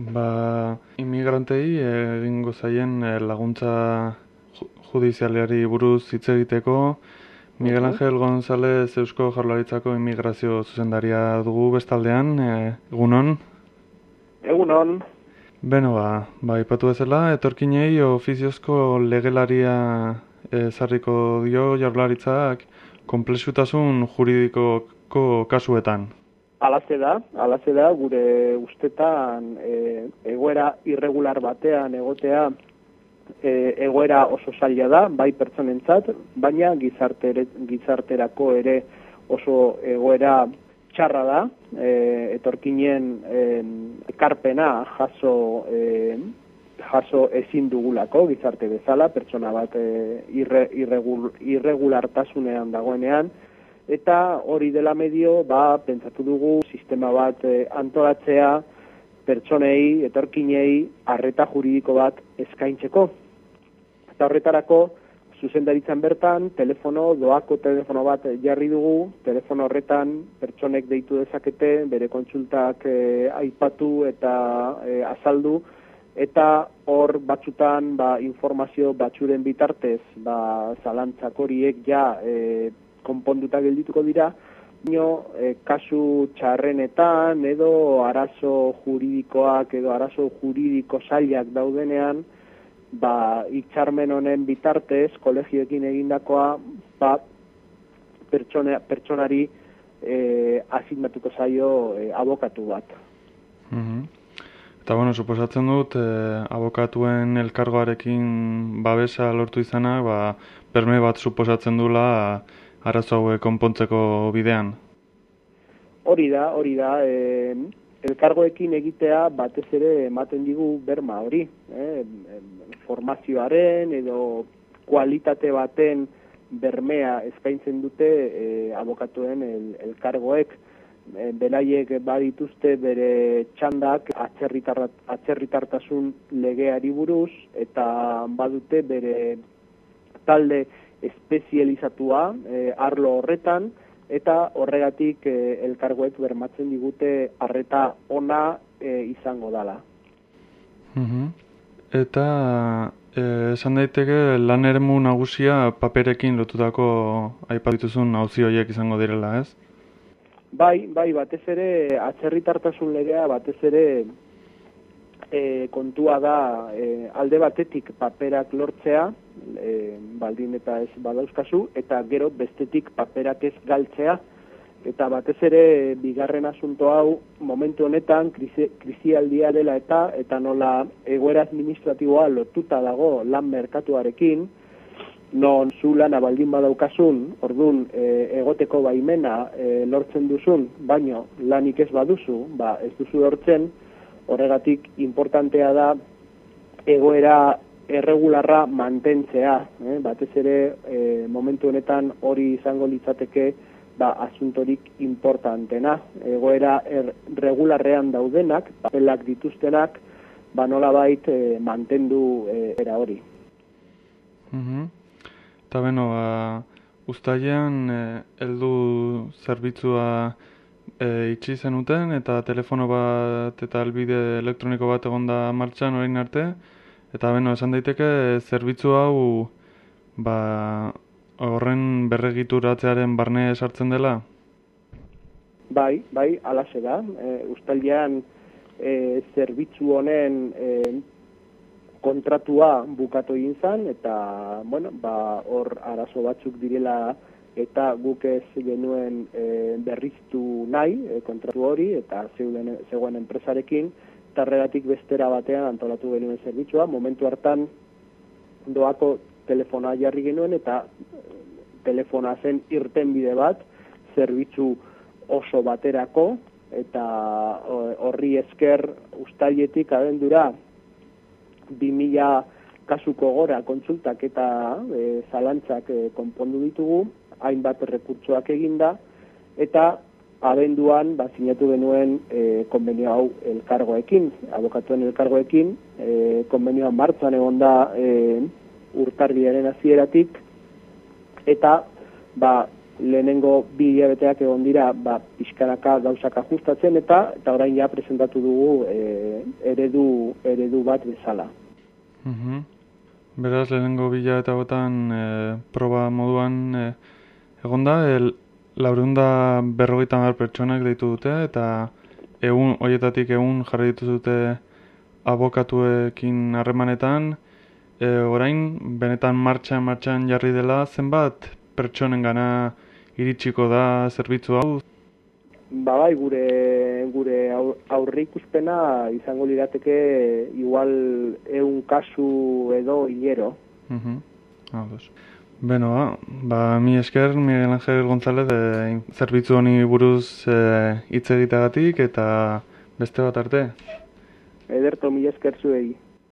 Ba, imigrantei egingo zaien eh, laguntza judizialeari buruz hitz egiteko Miguel Angel González Eusko Jaurlaritzako immigrazio zuzendaria dugu bestaldean, eh, egunon? Egunon. Beno, ba, ba ipatu bezala, etorkinei ofiziozko legelaria ezarriko dio Jaurlaritzak komplexutasun juridikoko kasuetan. Alaze da, alaze da, gure ustetan e, egoera irregular batean egotea e, egoera oso zaila da, bai pertsonentzat, baina gizartere, gizarterako ere oso egoera txarra da, e, etorkinen e, ekarpena jaso, e, jaso ezin dugulako gizarte bezala, pertsona bat e, irre, irregul, irregulartasunean dagoenean, eta hori dela medio, ba, pentsatu dugu sistema bat e, antolatzea pertsonei, etorkinei, arreta juridiko bat eskaintzeko. Eta horretarako, zuzendaritzan bertan, telefono, doako telefono bat jarri dugu, telefono horretan pertsonek deitu dezakete, bere kontsultak e, aipatu eta e, azaldu, eta hor batzutan ba, informazio batzuren bitartez, ba, zalantzak horiek ja e, konponduta geldituko dira, Nio, e, kasu txarrenetan edo arazo juridikoak edo arazo juridiko zailak daudenean, ba, itxarmen honen bitartez, kolegioekin egindakoa, ba, pertsone, pertsonari e, asignatuko zaio e, abokatu bat. Mm Eta bueno, suposatzen dut, e, abokatuen elkargoarekin babesa lortu izana, ba, perme bat suposatzen dula, arazo hauek konpontzeko bidean? Hori da, hori da, e, elkargoekin egitea batez ere ematen digu berma hori, eh? formazioaren edo kualitate baten bermea eskaintzen dute e, abokatuen el, elkargoek, e, belaiek badituzte bere txandak atzerritartasun legeari buruz eta badute bere talde espezializatua e, arlo horretan, eta horregatik e, elkargoek bermatzen digute arreta ona e, izango dala. Mm Eta esan daiteke lan eremu nagusia paperekin lotutako aipatituzun hauzi horiek izango direla, ez? Bai, bai, batez ere atzerritartasun legea batez ere e, kontua da e, alde batetik paperak lortzea, e, baldin eta ez badauzkazu, eta gero bestetik paperak ez galtzea, eta batez ere bigarren asunto hau momentu honetan krisialdia dela eta eta nola egoera administratiboa lotuta dago lan merkatuarekin, non zu lana baldin badaukasun, ordun e, egoteko baimena e, lortzen duzun, baino lanik ez baduzu, ba ez duzu lortzen, horregatik importantea da egoera erregularra mantentzea, eh? batez ere e, momentu honetan hori izango litzateke ba, asuntorik importantena. Egoera er, regularrean daudenak, papelak dituztenak, ba nola bait e, mantendu e, era hori. Mm Eta beno, ba, ustaian, e, eldu zerbitzua e, itxi zenuten eta telefono bat eta albide elektroniko bat egonda martxan orain arte eta beno esan daiteke zerbitzu hau ba horren berregituratzearen barne esartzen dela Bai, bai, alaxe da. E, Uztailean e, zerbitzu honen e, kontratua bukatu egin zen, eta, bueno, ba, hor arazo batzuk direla eta guk ez genuen e, berriztu nahi e, kontratu hori eta zeuden, zegoen enpresarekin. Tarregatik bestera batean antolatu genuen zerbitzua, momentu hartan doako telefona jarri genuen eta e, telefona zen irten bide bat zerbitzu oso baterako. Eta horri esker ustaietik abendura 2000 kasuko gora kontsultak eta e, zalantzak e, konpondu ditugu hainbat rekurtsoak eginda, eta abenduan ba, sinatu genuen e, konbenio hau elkargoekin, abokatuen elkargoekin, e, konbenioa martzan egon da e, urtarriaren hasieratik eta ba, lehenengo bi hilabeteak egon dira ba, pixkanaka gauzak ajustatzen eta eta orain ja presentatu dugu e, eredu, eredu bat bezala. Mhm. Beraz, lehenengo bila eta botan e, proba moduan e, egon da, el, laurunda berrogeita mar pertsonak deitu dute, eta egun, hoietatik egun jarri ditu dute abokatuekin harremanetan, e, orain, benetan martxan martxan jarri dela, zenbat pertsonen gana iritsiko da zerbitzu hau? Ba bai, gure, gure aurri ikuspena izango lirateke igual eun kasu edo hilero. Uh -huh. Beno, ba, mi esker, Miguel Angel González, e, zerbitzu honi buruz e, hitz egiteagatik eta beste bat arte. Ederto, mi esker zuei.